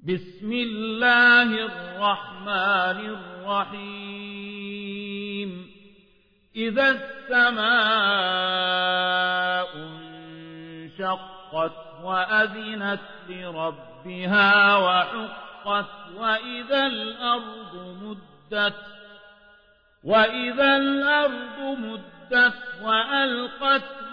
بسم الله الرحمن الرحيم. إذا السماء انشقت وأذنت لربها وحقت وإذا الأرض مدت وإذا الأرض مدت وألقت